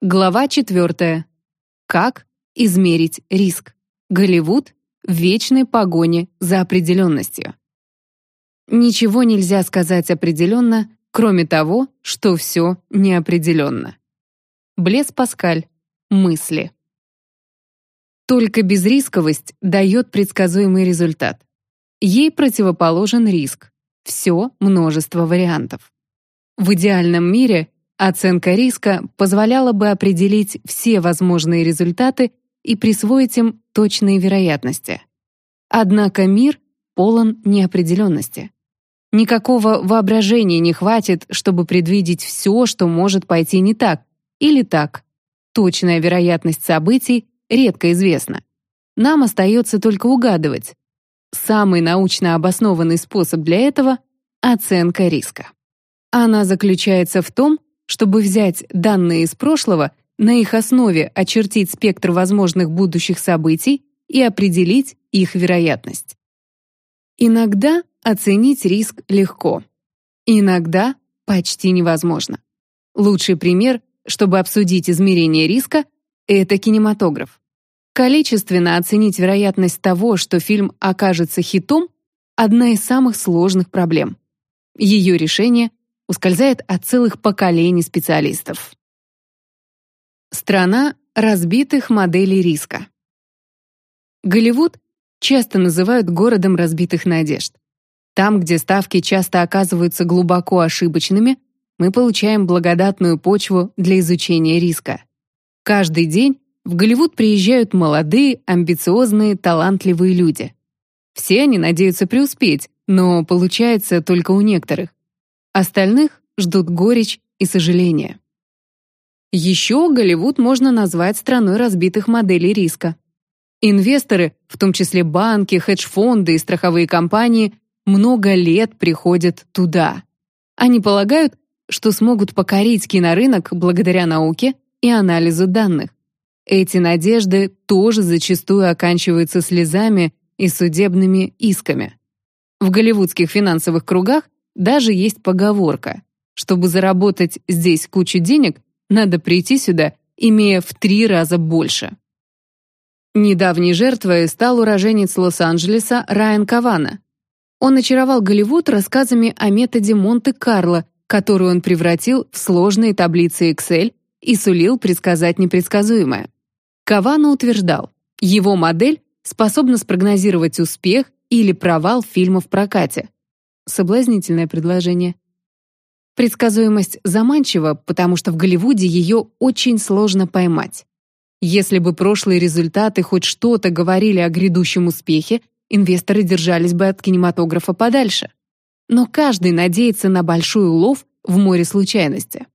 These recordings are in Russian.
Глава 4. Как измерить риск? Голливуд в вечной погоне за определенностью. Ничего нельзя сказать определенно, кроме того, что все неопределенно. Блес Паскаль. Мысли. Только безрисковость дает предсказуемый результат. Ей противоположен риск. Все множество вариантов. В идеальном мире Оценка риска позволяла бы определить все возможные результаты и присвоить им точные вероятности. Однако мир полон неопределенности. Никакого воображения не хватит, чтобы предвидеть все, что может пойти не так или так. Точная вероятность событий редко известна. Нам остается только угадывать. Самый научно обоснованный способ для этого — оценка риска. Она заключается в том, чтобы взять данные из прошлого, на их основе очертить спектр возможных будущих событий и определить их вероятность. Иногда оценить риск легко. Иногда почти невозможно. Лучший пример, чтобы обсудить измерение риска, это кинематограф. Количественно оценить вероятность того, что фильм окажется хитом, одна из самых сложных проблем. Ее решение ускользает от целых поколений специалистов. Страна разбитых моделей риска. Голливуд часто называют городом разбитых надежд. Там, где ставки часто оказываются глубоко ошибочными, мы получаем благодатную почву для изучения риска. Каждый день в Голливуд приезжают молодые, амбициозные, талантливые люди. Все они надеются преуспеть, но получается только у некоторых. Остальных ждут горечь и сожаление. Еще Голливуд можно назвать страной разбитых моделей риска. Инвесторы, в том числе банки, хедж-фонды и страховые компании, много лет приходят туда. Они полагают, что смогут покорить кинорынок благодаря науке и анализу данных. Эти надежды тоже зачастую оканчиваются слезами и судебными исками. В голливудских финансовых кругах даже есть поговорка. Чтобы заработать здесь кучу денег, надо прийти сюда, имея в три раза больше. Недавней жертвой стал уроженец Лос-Анджелеса Райан Кавана. Он очаровал Голливуд рассказами о методе Монте-Карло, который он превратил в сложные таблицы Excel и сулил предсказать непредсказуемое. Кавана утверждал, его модель способна спрогнозировать успех или провал фильма в прокате. Соблазнительное предложение. Предсказуемость заманчива, потому что в Голливуде ее очень сложно поймать. Если бы прошлые результаты хоть что-то говорили о грядущем успехе, инвесторы держались бы от кинематографа подальше. Но каждый надеется на большой улов в море случайности.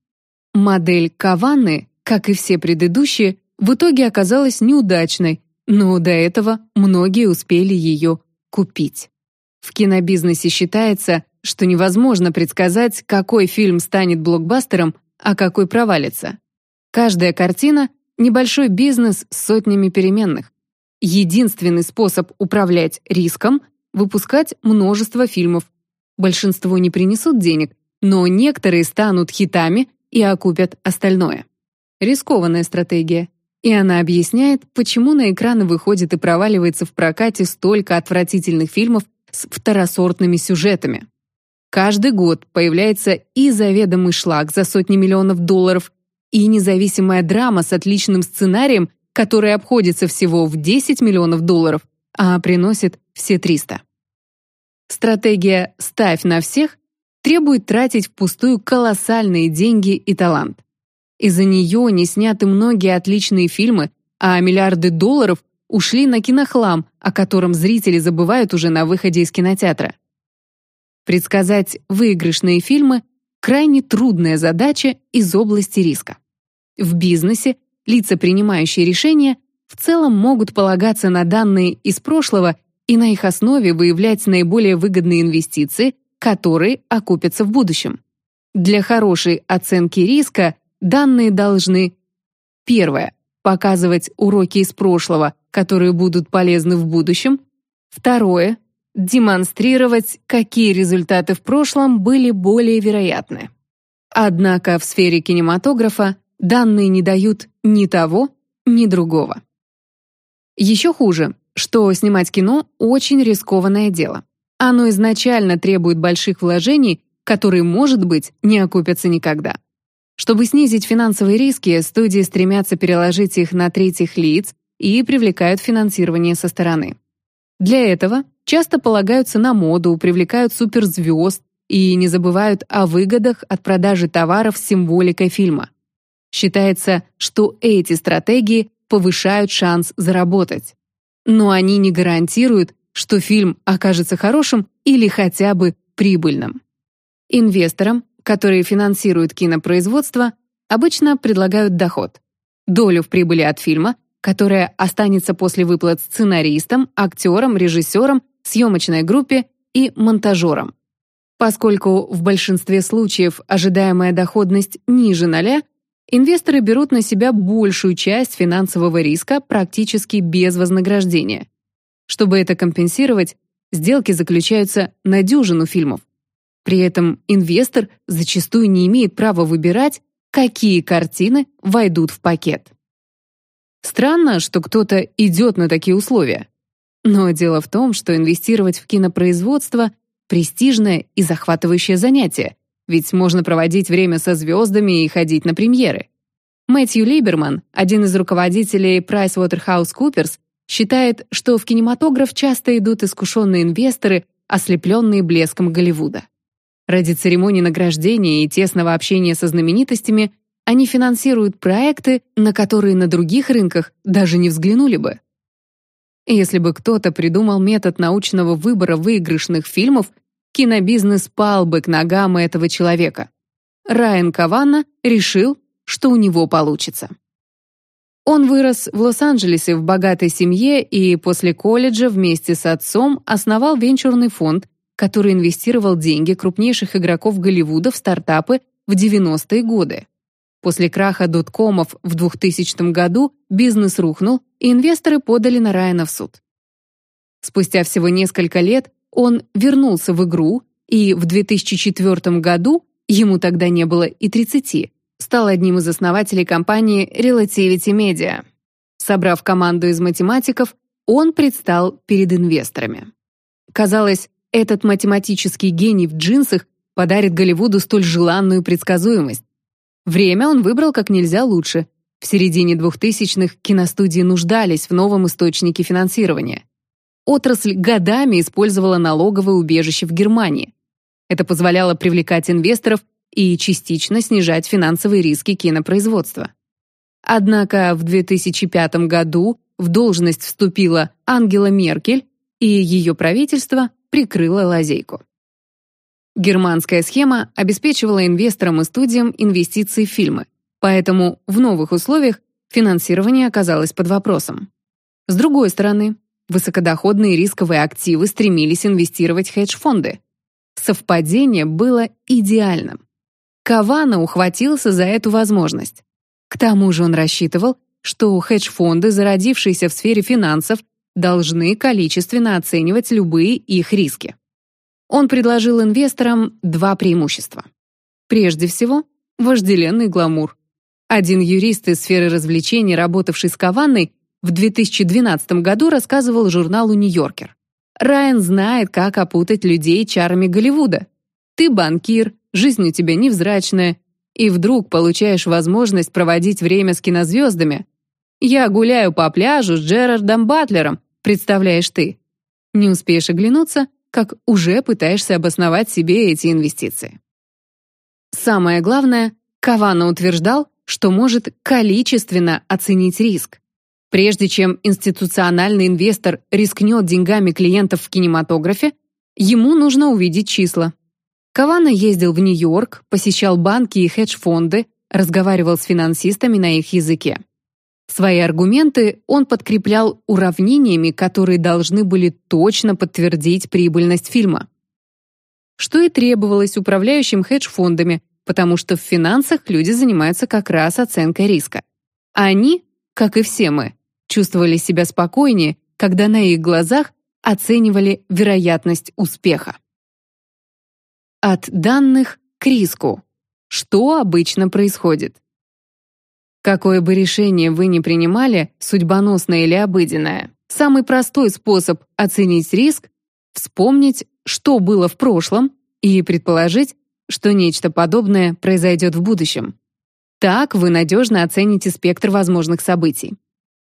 Модель Каванны, как и все предыдущие, в итоге оказалась неудачной, но до этого многие успели ее купить. В кинобизнесе считается, что невозможно предсказать, какой фильм станет блокбастером, а какой провалится. Каждая картина — небольшой бизнес с сотнями переменных. Единственный способ управлять риском — выпускать множество фильмов. Большинство не принесут денег, но некоторые станут хитами и окупят остальное. Рискованная стратегия. И она объясняет, почему на экраны выходит и проваливается в прокате столько отвратительных фильмов с второсортными сюжетами. Каждый год появляется и заведомый шлак за сотни миллионов долларов, и независимая драма с отличным сценарием, который обходится всего в 10 миллионов долларов, а приносит все 300. Стратегия «ставь на всех» требует тратить впустую колоссальные деньги и талант. Из-за нее не сняты многие отличные фильмы, а миллиарды долларов ушли на кинохлам, о котором зрители забывают уже на выходе из кинотеатра. Предсказать выигрышные фильмы — крайне трудная задача из области риска. В бизнесе лица, принимающие решения, в целом могут полагаться на данные из прошлого и на их основе выявлять наиболее выгодные инвестиции, которые окупятся в будущем. Для хорошей оценки риска данные должны Первое показывать уроки из прошлого, которые будут полезны в будущем. Второе демонстрировать, какие результаты в прошлом были более вероятны. Однако в сфере кинематографа данные не дают ни того, ни другого. Еще хуже, что снимать кино – очень рискованное дело. Оно изначально требует больших вложений, которые, может быть, не окупятся никогда. Чтобы снизить финансовые риски, студии стремятся переложить их на третьих лиц и привлекают финансирование со стороны. Для этого часто полагаются на моду, привлекают суперзвезд и не забывают о выгодах от продажи товаров с символикой фильма. Считается, что эти стратегии повышают шанс заработать. Но они не гарантируют, что фильм окажется хорошим или хотя бы прибыльным. Инвесторам, которые финансируют кинопроизводство, обычно предлагают доход. Долю в прибыли от фильма, которая останется после выплат сценаристам, актерам, режиссерам, съемочной группе и монтажерам. Поскольку в большинстве случаев ожидаемая доходность ниже ноля, инвесторы берут на себя большую часть финансового риска практически без вознаграждения. Чтобы это компенсировать, сделки заключаются на дюжину фильмов. При этом инвестор зачастую не имеет права выбирать, какие картины войдут в пакет. Странно, что кто-то идет на такие условия. Но дело в том, что инвестировать в кинопроизводство — престижное и захватывающее занятие, ведь можно проводить время со звездами и ходить на премьеры. Мэтью Либерман, один из руководителей PricewaterhouseCoopers, считает, что в кинематограф часто идут искушенные инвесторы, ослепленные блеском Голливуда. Ради церемонии награждения и тесного общения со знаменитостями они финансируют проекты, на которые на других рынках даже не взглянули бы. Если бы кто-то придумал метод научного выбора выигрышных фильмов, кинобизнес пал бы к ногам этого человека. Райан Каванна решил, что у него получится. Он вырос в Лос-Анджелесе в богатой семье и после колледжа вместе с отцом основал венчурный фонд, который инвестировал деньги крупнейших игроков Голливуда в стартапы в 90-е годы. После краха доткомов в 2000 году бизнес рухнул, и инвесторы подали на Райана в суд. Спустя всего несколько лет он вернулся в игру, и в 2004 году, ему тогда не было и 30, стал одним из основателей компании Relativity Media. Собрав команду из математиков, он предстал перед инвесторами. Казалось, этот математический гений в джинсах подарит Голливуду столь желанную предсказуемость. Время он выбрал как нельзя лучше. В середине 2000-х киностудии нуждались в новом источнике финансирования. Отрасль годами использовала налоговое убежище в Германии. Это позволяло привлекать инвесторов и частично снижать финансовые риски кинопроизводства. Однако в 2005 году в должность вступила Ангела Меркель, и ее правительство прикрыло лазейку. Германская схема обеспечивала инвесторам и студиям инвестиции в фильмы, поэтому в новых условиях финансирование оказалось под вопросом. С другой стороны, высокодоходные рисковые активы стремились инвестировать хедж-фонды. Совпадение было идеальным. Кавана ухватился за эту возможность. К тому же он рассчитывал, что хедж-фонды, зародившиеся в сфере финансов, должны количественно оценивать любые их риски. Он предложил инвесторам два преимущества. Прежде всего, вожделенный гламур. Один юрист из сферы развлечений, работавший с Каванной, в 2012 году рассказывал журналу «Нью-Йоркер». Райан знает, как опутать людей чарами Голливуда. Ты банкир, жизнь у тебя невзрачная, и вдруг получаешь возможность проводить время с кинозвездами. Я гуляю по пляжу с Джерардом Батлером, представляешь ты. Не успеешь оглянуться, как уже пытаешься обосновать себе эти инвестиции. Самое главное, Кавана утверждал, что может количественно оценить риск. Прежде чем институциональный инвестор рискнет деньгами клиентов в кинематографе, ему нужно увидеть числа. Кавана ездил в Нью-Йорк, посещал банки и хедж-фонды, разговаривал с финансистами на их языке. Свои аргументы он подкреплял уравнениями, которые должны были точно подтвердить прибыльность фильма. Что и требовалось управляющим хедж-фондами, потому что в финансах люди занимаются как раз оценкой риска. Они, как и все мы, чувствовали себя спокойнее, когда на их глазах оценивали вероятность успеха. От данных к риску. Что обычно происходит? Какое бы решение вы ни принимали, судьбоносное или обыденное, самый простой способ оценить риск — вспомнить, что было в прошлом, и предположить, что нечто подобное произойдет в будущем. Так вы надежно оцените спектр возможных событий.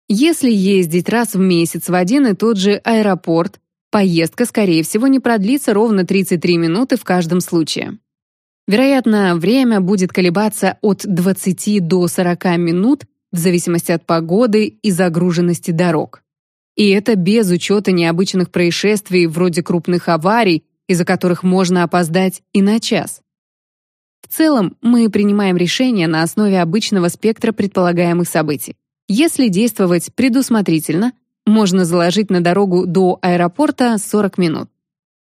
Если ездить раз в месяц в один и тот же аэропорт, поездка, скорее всего, не продлится ровно 33 минуты в каждом случае. Вероятно, время будет колебаться от 20 до 40 минут в зависимости от погоды и загруженности дорог. И это без учета необычных происшествий вроде крупных аварий, из-за которых можно опоздать и на час. В целом, мы принимаем решения на основе обычного спектра предполагаемых событий. Если действовать предусмотрительно, можно заложить на дорогу до аэропорта 40 минут.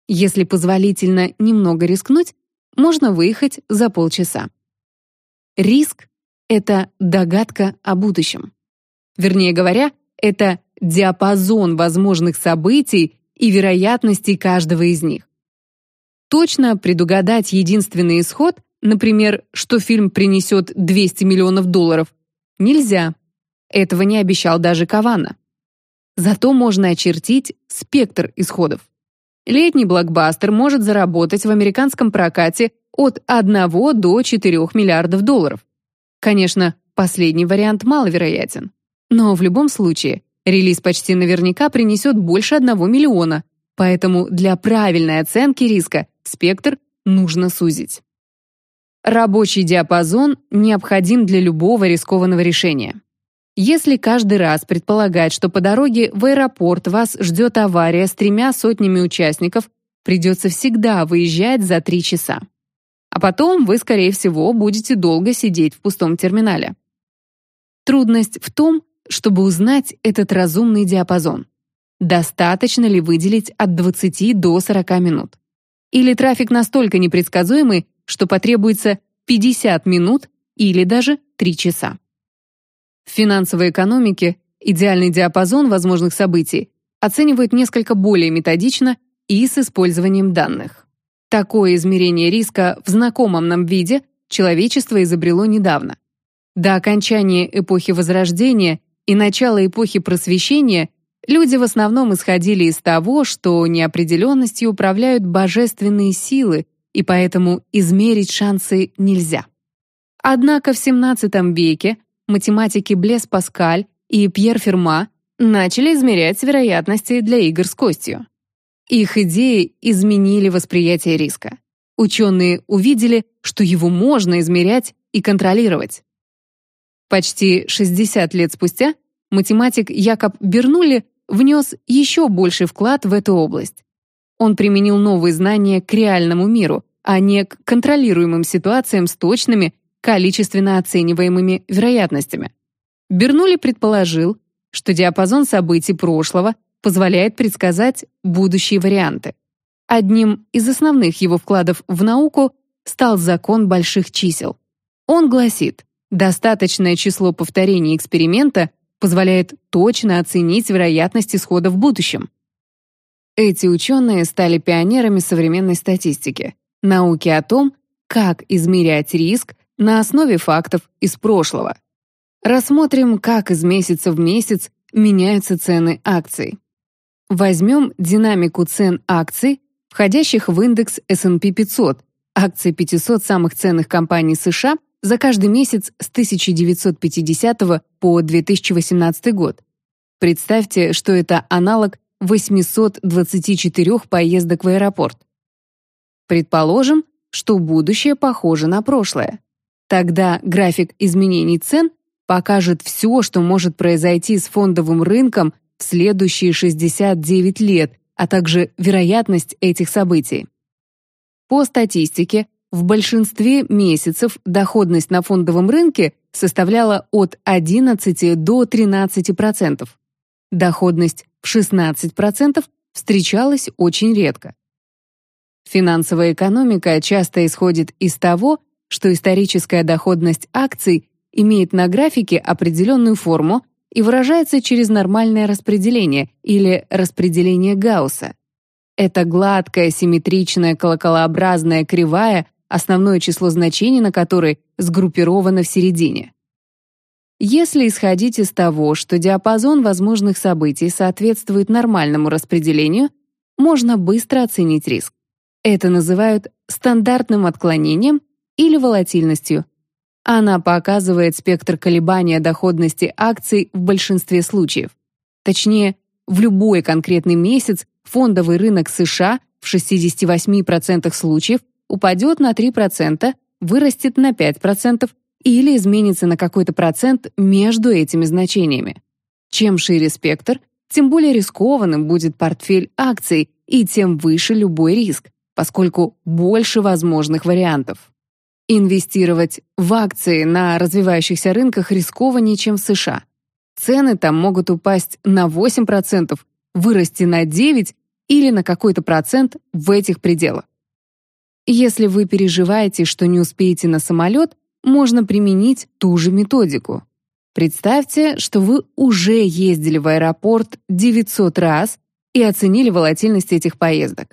Если позволительно немного рискнуть, можно выехать за полчаса. Риск — это догадка о будущем. Вернее говоря, это диапазон возможных событий и вероятностей каждого из них. Точно предугадать единственный исход, например, что фильм принесет 200 миллионов долларов, нельзя. Этого не обещал даже Кавана. Зато можно очертить спектр исходов. Летний блокбастер может заработать в американском прокате от 1 до 4 миллиардов долларов. Конечно, последний вариант маловероятен. Но в любом случае, релиз почти наверняка принесет больше 1 миллиона, поэтому для правильной оценки риска спектр нужно сузить. Рабочий диапазон необходим для любого рискованного решения. Если каждый раз предполагать, что по дороге в аэропорт вас ждет авария с тремя сотнями участников, придется всегда выезжать за три часа. А потом вы, скорее всего, будете долго сидеть в пустом терминале. Трудность в том, чтобы узнать этот разумный диапазон. Достаточно ли выделить от 20 до 40 минут? Или трафик настолько непредсказуемый, что потребуется 50 минут или даже 3 часа? В финансовой экономике идеальный диапазон возможных событий оценивают несколько более методично и с использованием данных. Такое измерение риска в знакомом нам виде человечество изобрело недавно. До окончания эпохи Возрождения и начала эпохи Просвещения люди в основном исходили из того, что неопределенностью управляют божественные силы, и поэтому измерить шансы нельзя. Однако в XVII веке математики Блес Паскаль и Пьер Ферма начали измерять вероятности для игр с костью. Их идеи изменили восприятие риска. Ученые увидели, что его можно измерять и контролировать. Почти 60 лет спустя математик Якоб Бернулли внес еще больший вклад в эту область. Он применил новые знания к реальному миру, а не к контролируемым ситуациям с точными количественно оцениваемыми вероятностями. Бернулли предположил, что диапазон событий прошлого позволяет предсказать будущие варианты. Одним из основных его вкладов в науку стал закон больших чисел. Он гласит, достаточное число повторений эксперимента позволяет точно оценить вероятность исхода в будущем. Эти ученые стали пионерами современной статистики, науки о том, как измерять риск на основе фактов из прошлого. Рассмотрим, как из месяца в месяц меняются цены акций. Возьмем динамику цен акций, входящих в индекс S&P 500, акции 500 самых ценных компаний США за каждый месяц с 1950 по 2018 год. Представьте, что это аналог 824 поездок в аэропорт. Предположим, что будущее похоже на прошлое. Тогда график изменений цен покажет все, что может произойти с фондовым рынком в следующие 69 лет, а также вероятность этих событий. По статистике, в большинстве месяцев доходность на фондовом рынке составляла от 11 до 13%. Доходность в 16% встречалась очень редко. Финансовая экономика часто исходит из того, что историческая доходность акций имеет на графике определенную форму и выражается через нормальное распределение или распределение Гаусса. Это гладкая, симметричная, колоколообразная кривая, основное число значений на которой сгруппировано в середине. Если исходить из того, что диапазон возможных событий соответствует нормальному распределению, можно быстро оценить риск. Это называют стандартным отклонением или волатильностью. Она показывает спектр колебания доходности акций в большинстве случаев. Точнее, в любой конкретный месяц фондовый рынок США в 68% случаев упадет на 3%, вырастет на 5% или изменится на какой-то процент между этими значениями. Чем шире спектр, тем более рискованным будет портфель акций и тем выше любой риск, поскольку больше возможных вариантов. Инвестировать в акции на развивающихся рынках рискованнее, чем в США. Цены там могут упасть на 8%, вырасти на 9% или на какой-то процент в этих пределах. Если вы переживаете, что не успеете на самолет, можно применить ту же методику. Представьте, что вы уже ездили в аэропорт 900 раз и оценили волатильность этих поездок.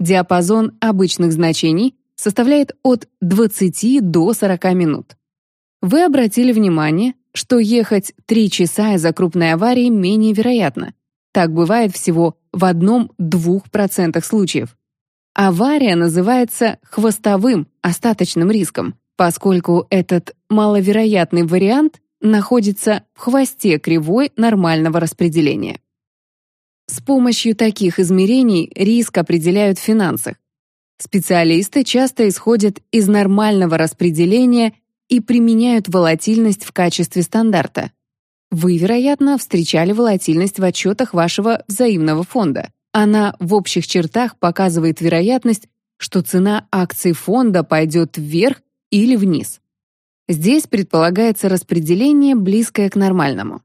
Диапазон обычных значений составляет от 20 до 40 минут. Вы обратили внимание, что ехать 3 часа из-за крупной аварии менее вероятно. Так бывает всего в одном-двух процентах случаев. Авария называется хвостовым остаточным риском, поскольку этот маловероятный вариант находится в хвосте кривой нормального распределения. С помощью таких измерений риск определяют в финансах. Специалисты часто исходят из нормального распределения и применяют волатильность в качестве стандарта. Вы, вероятно, встречали волатильность в отчетах вашего взаимного фонда. Она в общих чертах показывает вероятность, что цена акций фонда пойдет вверх или вниз. Здесь предполагается распределение, близкое к нормальному.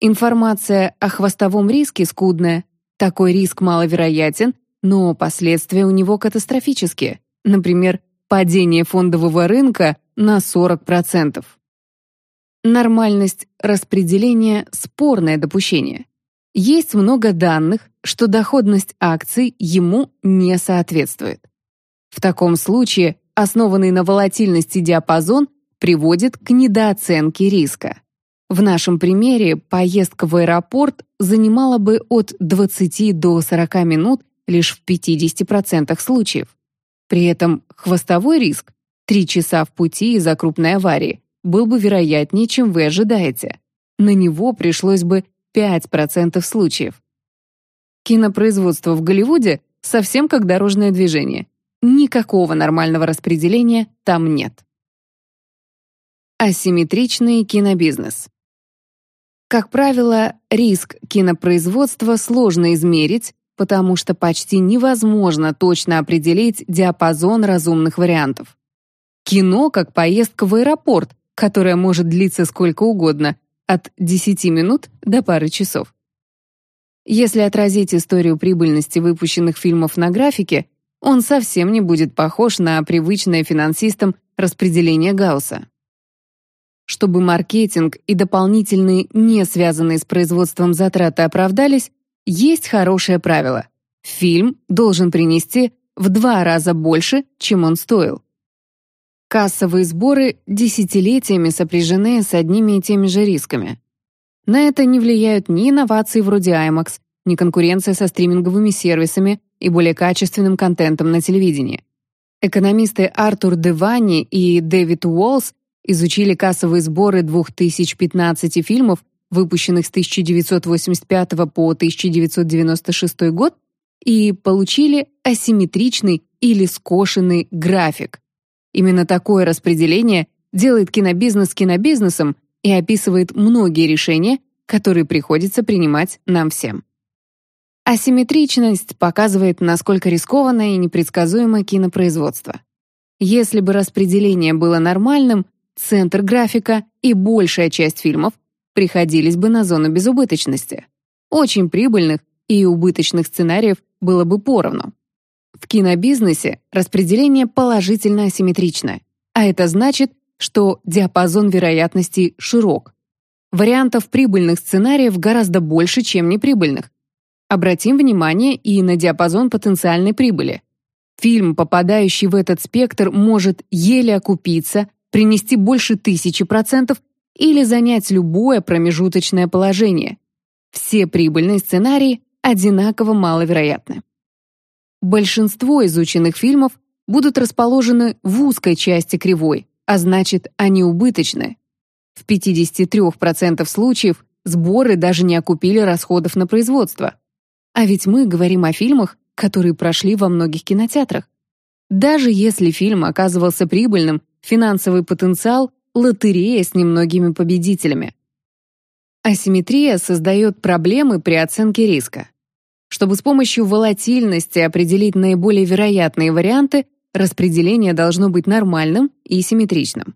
Информация о хвостовом риске скудная. Такой риск маловероятен, но последствия у него катастрофические. Например, падение фондового рынка на 40%. Нормальность распределения – спорное допущение. Есть много данных, что доходность акций ему не соответствует. В таком случае основанный на волатильности диапазон приводит к недооценке риска. В нашем примере поездка в аэропорт занимала бы от 20 до 40 минут лишь в 50% случаев. При этом хвостовой риск – 3 часа в пути из-за крупной аварии был бы вероятнее, чем вы ожидаете. На него пришлось бы 5% случаев. Кинопроизводство в Голливуде совсем как дорожное движение. Никакого нормального распределения там нет. Асимметричный кинобизнес. Как правило, риск кинопроизводства сложно измерить, потому что почти невозможно точно определить диапазон разумных вариантов. Кино как поездка в аэропорт, которая может длиться сколько угодно, от 10 минут до пары часов. Если отразить историю прибыльности выпущенных фильмов на графике, он совсем не будет похож на привычное финансистам распределение Гаусса. Чтобы маркетинг и дополнительные, не связанные с производством затраты оправдались, есть хорошее правило. Фильм должен принести в два раза больше, чем он стоил. Кассовые сборы десятилетиями сопряжены с одними и теми же рисками. На это не влияют ни инновации вроде IMAX, ни конкуренция со стриминговыми сервисами и более качественным контентом на телевидении. Экономисты Артур Девани и Дэвид Уолс изучили кассовые сборы 2015 фильмов, выпущенных с 1985 по 1996 год, и получили асимметричный или скошенный график. Именно такое распределение делает кинобизнес кинобизнесом и описывает многие решения, которые приходится принимать нам всем. Асимметричность показывает, насколько рискованно и непредсказуемо кинопроизводство. Если бы распределение было нормальным, центр графика и большая часть фильмов приходились бы на зону безубыточности. Очень прибыльных и убыточных сценариев было бы поровну. В кинобизнесе распределение положительно асимметричное, а это значит, что диапазон вероятностей широк. Вариантов прибыльных сценариев гораздо больше, чем неприбыльных. Обратим внимание и на диапазон потенциальной прибыли. Фильм, попадающий в этот спектр, может еле окупиться, принести больше тысячи процентов или занять любое промежуточное положение. Все прибыльные сценарии одинаково маловероятны. Большинство изученных фильмов будут расположены в узкой части кривой, а значит, они убыточны. В 53% случаев сборы даже не окупили расходов на производство. А ведь мы говорим о фильмах, которые прошли во многих кинотеатрах. Даже если фильм оказывался прибыльным, финансовый потенциал — лотерея с немногими победителями. Асимметрия создает проблемы при оценке риска. Чтобы с помощью волатильности определить наиболее вероятные варианты, распределение должно быть нормальным и симметричным.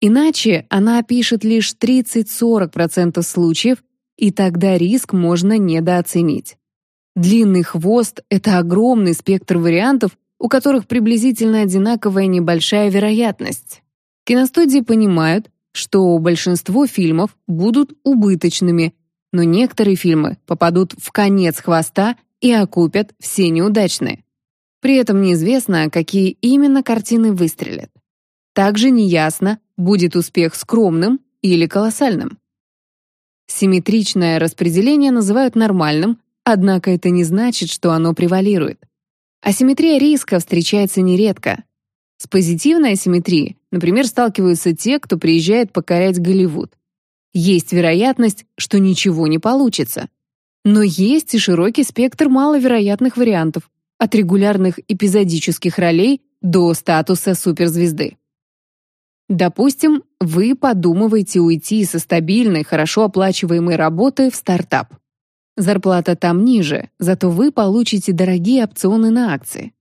Иначе она опишет лишь 30-40% случаев, и тогда риск можно недооценить. Длинный хвост — это огромный спектр вариантов, у которых приблизительно одинаковая небольшая вероятность. Киностудии понимают, что большинство фильмов будут убыточными, но некоторые фильмы попадут в конец хвоста и окупят все неудачные. При этом неизвестно, какие именно картины выстрелят. Также неясно, будет успех скромным или колоссальным. Симметричное распределение называют нормальным, однако это не значит, что оно превалирует. Асимметрия риска встречается нередко. С позитивной асимметрией, например, сталкиваются те, кто приезжает покорять Голливуд. Есть вероятность, что ничего не получится. Но есть и широкий спектр маловероятных вариантов, от регулярных эпизодических ролей до статуса суперзвезды. Допустим, вы подумываете уйти со стабильной, хорошо оплачиваемой работы в стартап. Зарплата там ниже, зато вы получите дорогие опционы на акции.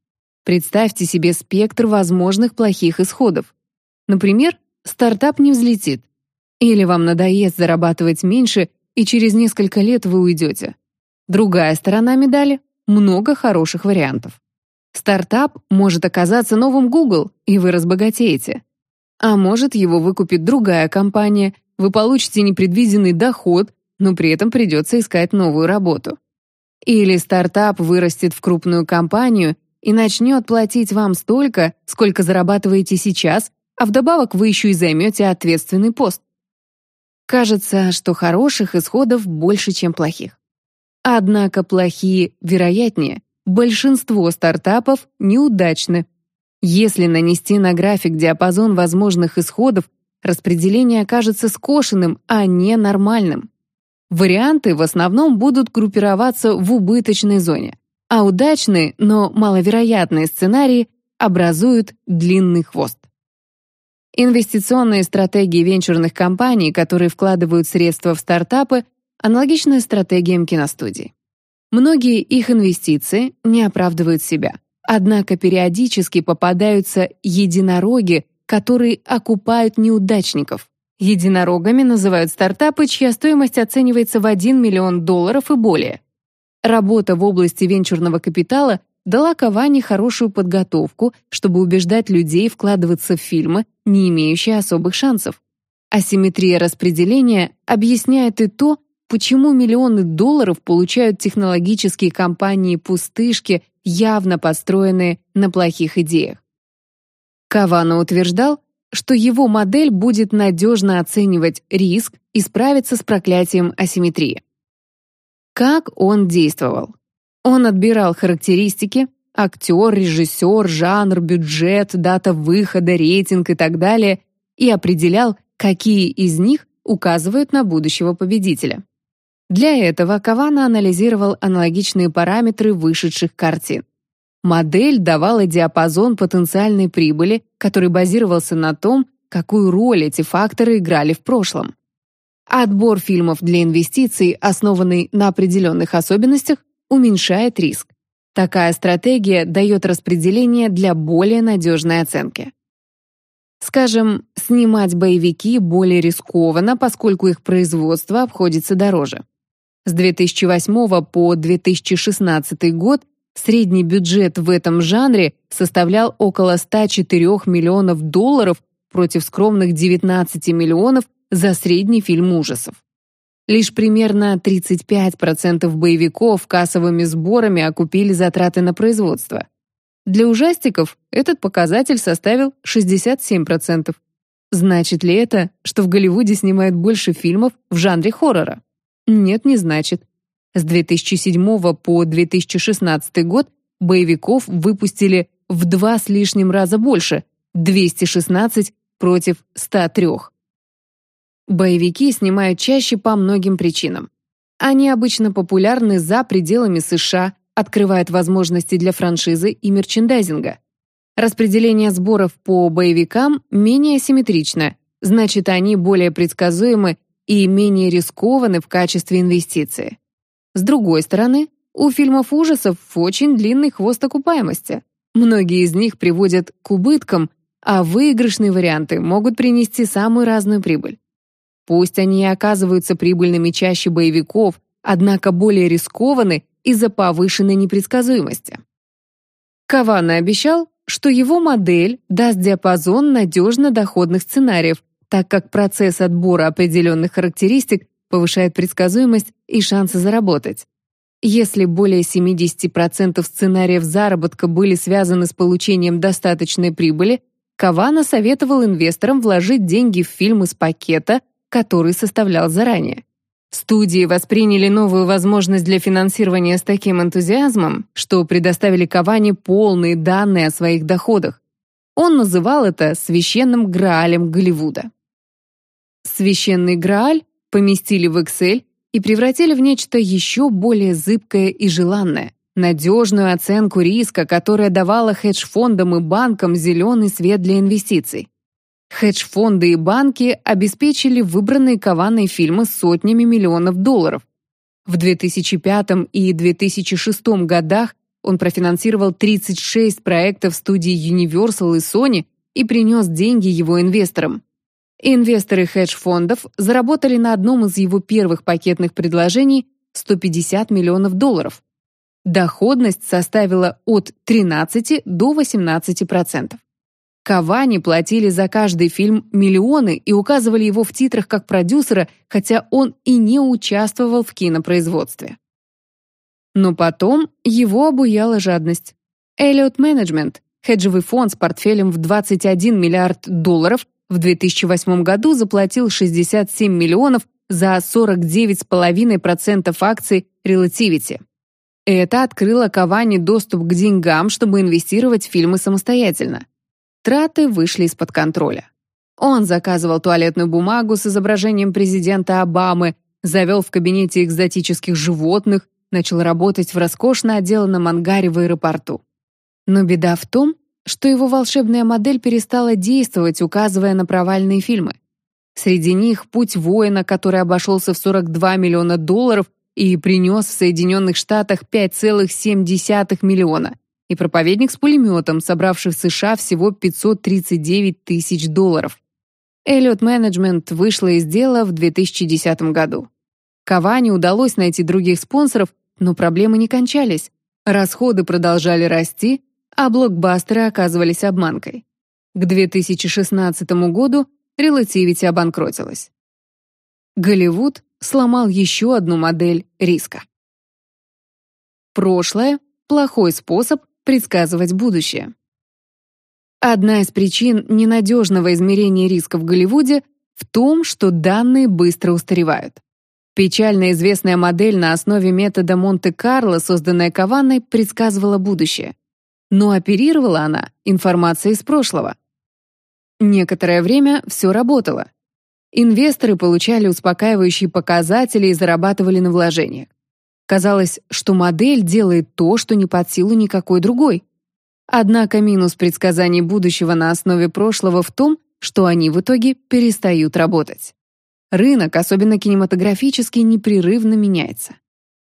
Представьте себе спектр возможных плохих исходов. Например, стартап не взлетит. Или вам надоест зарабатывать меньше, и через несколько лет вы уйдете. Другая сторона медали — много хороших вариантов. Стартап может оказаться новым Google, и вы разбогатеете. А может, его выкупит другая компания, вы получите непредвиденный доход, но при этом придется искать новую работу. Или стартап вырастет в крупную компанию и начнет платить вам столько, сколько зарабатываете сейчас, а вдобавок вы еще и займете ответственный пост. Кажется, что хороших исходов больше, чем плохих. Однако плохие вероятнее. Большинство стартапов неудачны. Если нанести на график диапазон возможных исходов, распределение окажется скошенным, а не нормальным. Варианты в основном будут группироваться в убыточной зоне, а удачные, но маловероятные сценарии образуют длинный хвост. Инвестиционные стратегии венчурных компаний, которые вкладывают средства в стартапы, аналогичны стратегиям киностудий. Многие их инвестиции не оправдывают себя. Однако периодически попадаются единороги, которые окупают неудачников. Единорогами называют стартапы, чья стоимость оценивается в 1 миллион долларов и более. Работа в области венчурного капитала дала Кавани хорошую подготовку, чтобы убеждать людей вкладываться в фильмы, не имеющие особых шансов. Асимметрия распределения объясняет и то, почему миллионы долларов получают технологические компании-пустышки, явно построенные на плохих идеях. Кавана утверждал, что его модель будет надежно оценивать риск и справиться с проклятием асимметрии. Как он действовал? Он отбирал характеристики – актер, режиссер, жанр, бюджет, дата выхода, рейтинг и так далее – и определял, какие из них указывают на будущего победителя. Для этого Кавана анализировал аналогичные параметры вышедших картин. Модель давала диапазон потенциальной прибыли, который базировался на том, какую роль эти факторы играли в прошлом. Отбор фильмов для инвестиций, основанный на определенных особенностях, уменьшает риск. Такая стратегия дает распределение для более надежной оценки. Скажем, снимать боевики более рискованно, поскольку их производство обходится дороже. С 2008 по 2016 год средний бюджет в этом жанре составлял около 104 миллионов долларов против скромных 19 миллионов за средний фильм ужасов. Лишь примерно 35% боевиков кассовыми сборами окупили затраты на производство. Для ужастиков этот показатель составил 67%. Значит ли это, что в Голливуде снимают больше фильмов в жанре хоррора? Нет, не значит. С 2007 по 2016 год боевиков выпустили в два с лишним раза больше – 216 против 103. Боевики снимают чаще по многим причинам. Они обычно популярны за пределами США, открывают возможности для франшизы и мерчендайзинга. Распределение сборов по боевикам менее симметрично, значит, они более предсказуемы и менее рискованы в качестве инвестиции. С другой стороны, у фильмов ужасов очень длинный хвост окупаемости. Многие из них приводят к убыткам, а выигрышные варианты могут принести самую разную прибыль. Пусть они и оказываются прибыльными чаще боевиков, однако более рискованы из-за повышенной непредсказуемости. Кавана обещал, что его модель даст диапазон надежно доходных сценариев, так как процесс отбора определенных характеристик повышает предсказуемость и шансы заработать. Если более 70% сценариев заработка были связаны с получением достаточной прибыли, Кавана советовал инвесторам вложить деньги в фильм из пакета, который составлял заранее. Студии восприняли новую возможность для финансирования с таким энтузиазмом, что предоставили Кавани полные данные о своих доходах. Он называл это «священным Граалем Голливуда». Священный Грааль поместили в Excel и превратили в нечто еще более зыбкое и желанное, надежную оценку риска, которая давала хедж-фондам и банкам зеленый свет для инвестиций. Хедж-фонды и банки обеспечили выбранные Каваной фильмы сотнями миллионов долларов. В 2005 и 2006 годах он профинансировал 36 проектов студии Universal и Sony и принес деньги его инвесторам. Инвесторы хедж-фондов заработали на одном из его первых пакетных предложений 150 миллионов долларов. Доходность составила от 13 до 18%. Кавани платили за каждый фильм миллионы и указывали его в титрах как продюсера, хотя он и не участвовал в кинопроизводстве. Но потом его обуяла жадность. Elliott Management, хеджевый фонд с портфелем в 21 миллиард долларов, в 2008 году заплатил 67 миллионов за 49,5% акций Relativity. Это открыло Кавани доступ к деньгам, чтобы инвестировать в фильмы самостоятельно. Траты вышли из-под контроля. Он заказывал туалетную бумагу с изображением президента Обамы, завел в кабинете экзотических животных, начал работать в роскошно отделанном ангаре в аэропорту. Но беда в том, что его волшебная модель перестала действовать, указывая на провальные фильмы. Среди них «Путь воина», который обошелся в 42 миллиона долларов и принес в Соединенных Штатах 5,7 миллиона, и проповедник с пулеметом, собравший в США всего 539 тысяч долларов. Эллиот Менеджмент вышла из дела в 2010 году. Кавани удалось найти других спонсоров, но проблемы не кончались. Расходы продолжали расти, а блокбастеры оказывались обманкой. К 2016 году Relativity обанкротилась. Голливуд сломал еще одну модель риска. Прошлое – плохой способ предсказывать будущее. Одна из причин ненадежного измерения риска в Голливуде в том, что данные быстро устаревают. Печально известная модель на основе метода Монте-Карло, созданная Каванной, предсказывала будущее. Но оперировала она информацией из прошлого. Некоторое время все работало. Инвесторы получали успокаивающие показатели и зарабатывали на вложениях. Казалось, что модель делает то, что не под силу никакой другой. Однако минус предсказаний будущего на основе прошлого в том, что они в итоге перестают работать. Рынок, особенно кинематографический, непрерывно меняется.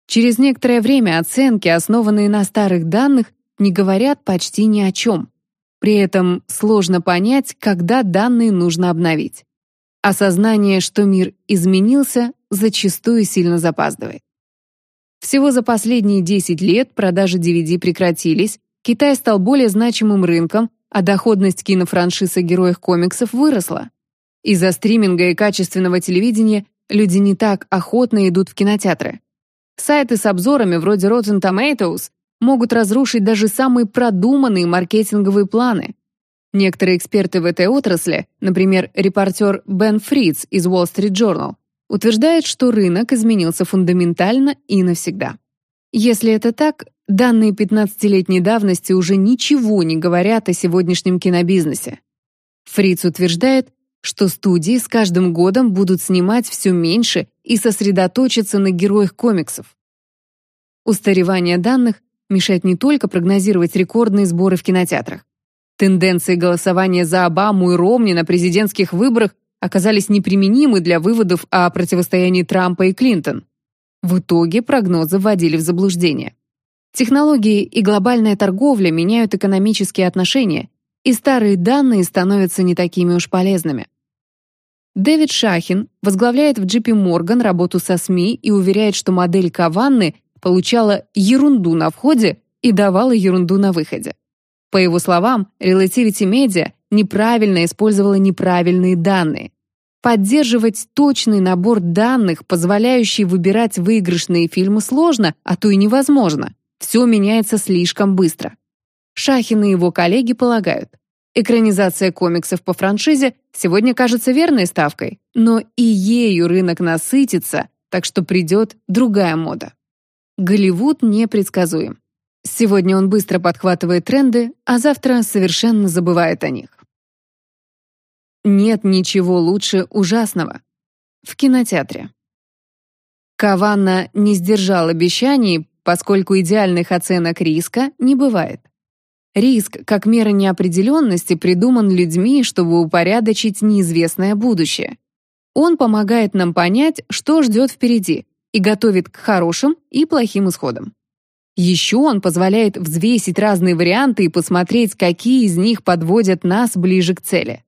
Через некоторое время оценки, основанные на старых данных, не говорят почти ни о чем. При этом сложно понять, когда данные нужно обновить. Осознание, что мир изменился, зачастую сильно запаздывает. Всего за последние 10 лет продажи DVD прекратились, Китай стал более значимым рынком, а доходность кинофраншиз о героях комиксов выросла. Из-за стриминга и качественного телевидения люди не так охотно идут в кинотеатры. Сайты с обзорами вроде Rotten Tomatoes могут разрушить даже самые продуманные маркетинговые планы. Некоторые эксперты в этой отрасли, например, репортер Бен Фриц из Wall Street Journal, утверждают, что рынок изменился фундаментально и навсегда. Если это так, данные 15-летней давности уже ничего не говорят о сегодняшнем кинобизнесе. Фриц утверждает, что студии с каждым годом будут снимать все меньше и сосредоточиться на героях комиксов. Устаревание данных мешает не только прогнозировать рекордные сборы в кинотеатрах. Тенденции голосования за Обаму и Ромни на президентских выборах оказались неприменимы для выводов о противостоянии Трампа и Клинтон. В итоге прогнозы вводили в заблуждение. Технологии и глобальная торговля меняют экономические отношения, и старые данные становятся не такими уж полезными. Дэвид Шахин возглавляет в JP Morgan работу со СМИ и уверяет, что модель Каванны получала ерунду на входе и давала ерунду на выходе. По его словам, Relativity Media неправильно использовала неправильные данные. Поддерживать точный набор данных, позволяющий выбирать выигрышные фильмы, сложно, а то и невозможно. Все меняется слишком быстро. Шахин и его коллеги полагают, экранизация комиксов по франшизе сегодня кажется верной ставкой, но и ею рынок насытится, так что придет другая мода. Голливуд непредсказуем. Сегодня он быстро подхватывает тренды, а завтра совершенно забывает о них. Нет ничего лучше ужасного. В кинотеатре. Каванна не сдержал обещаний, поскольку идеальных оценок риска не бывает. Риск, как мера неопределенности, придуман людьми, чтобы упорядочить неизвестное будущее. Он помогает нам понять, что ждет впереди, и готовит к хорошим и плохим исходам. Еще он позволяет взвесить разные варианты и посмотреть, какие из них подводят нас ближе к цели.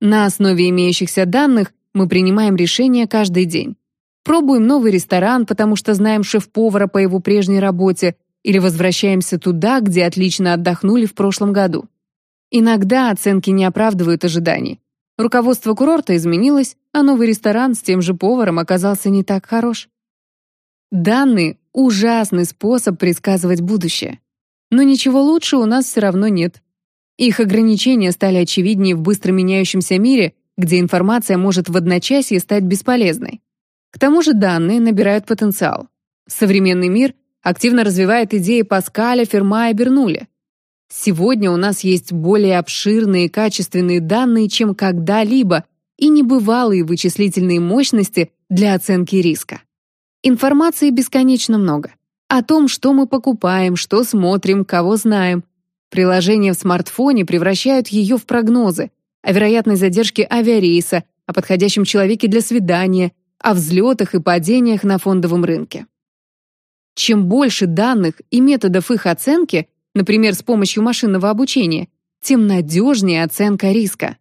На основе имеющихся данных мы принимаем решения каждый день. Пробуем новый ресторан, потому что знаем шеф-повара по его прежней работе, или возвращаемся туда, где отлично отдохнули в прошлом году. Иногда оценки не оправдывают ожиданий. Руководство курорта изменилось, а новый ресторан с тем же поваром оказался не так хорош. Данные — ужасный способ предсказывать будущее. Но ничего лучше у нас все равно нет. Их ограничения стали очевиднее в быстро меняющемся мире, где информация может в одночасье стать бесполезной. К тому же данные набирают потенциал. Современный мир активно развивает идеи Паскаля, Ферма и Бернули. Сегодня у нас есть более обширные и качественные данные, чем когда-либо, и небывалые вычислительные мощности для оценки риска. Информации бесконечно много. О том, что мы покупаем, что смотрим, кого знаем. Приложения в смартфоне превращают ее в прогнозы о вероятной задержке авиарейса, о подходящем человеке для свидания, о взлетах и падениях на фондовом рынке. Чем больше данных и методов их оценки, например, с помощью машинного обучения, тем надежнее оценка риска.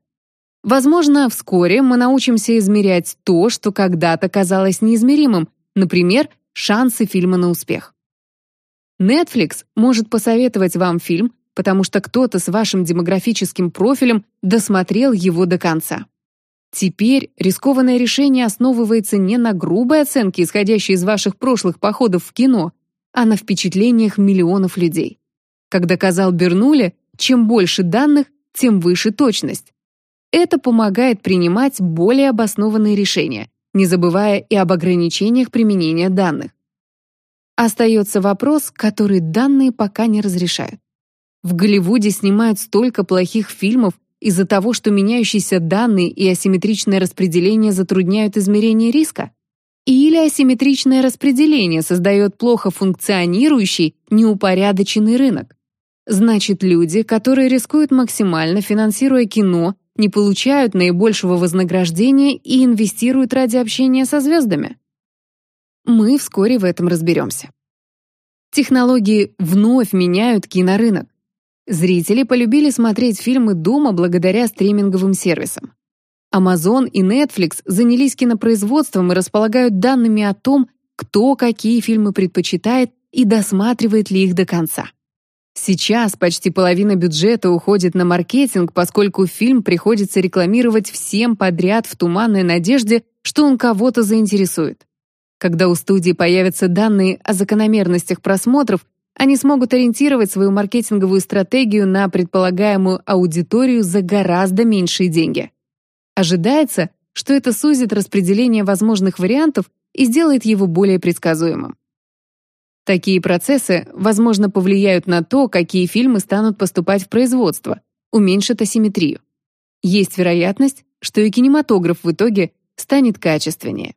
Возможно, вскоре мы научимся измерять то, что когда-то казалось неизмеримым, Например, шансы фильма на успех. Netflix может посоветовать вам фильм, потому что кто-то с вашим демографическим профилем досмотрел его до конца. Теперь рискованное решение основывается не на грубой оценке, исходящей из ваших прошлых походов в кино, а на впечатлениях миллионов людей. Как доказал Бернули, чем больше данных, тем выше точность. Это помогает принимать более обоснованные решения, не забывая и об ограничениях применения данных. Остается вопрос, который данные пока не разрешают. В Голливуде снимают столько плохих фильмов из-за того, что меняющиеся данные и асимметричное распределение затрудняют измерение риска? Или асимметричное распределение создает плохо функционирующий, неупорядоченный рынок? Значит, люди, которые рискуют максимально, финансируя кино, не получают наибольшего вознаграждения и инвестируют ради общения со звездами? Мы вскоре в этом разберемся. Технологии вновь меняют кинорынок. Зрители полюбили смотреть фильмы дома благодаря стриминговым сервисам. Amazon и Netflix занялись кинопроизводством и располагают данными о том, кто какие фильмы предпочитает и досматривает ли их до конца. Сейчас почти половина бюджета уходит на маркетинг, поскольку фильм приходится рекламировать всем подряд в туманной надежде, что он кого-то заинтересует. Когда у студии появятся данные о закономерностях просмотров, они смогут ориентировать свою маркетинговую стратегию на предполагаемую аудиторию за гораздо меньшие деньги. Ожидается, что это сузит распределение возможных вариантов и сделает его более предсказуемым. Такие процессы, возможно, повлияют на то, какие фильмы станут поступать в производство, уменьшат асимметрию. Есть вероятность, что и кинематограф в итоге станет качественнее.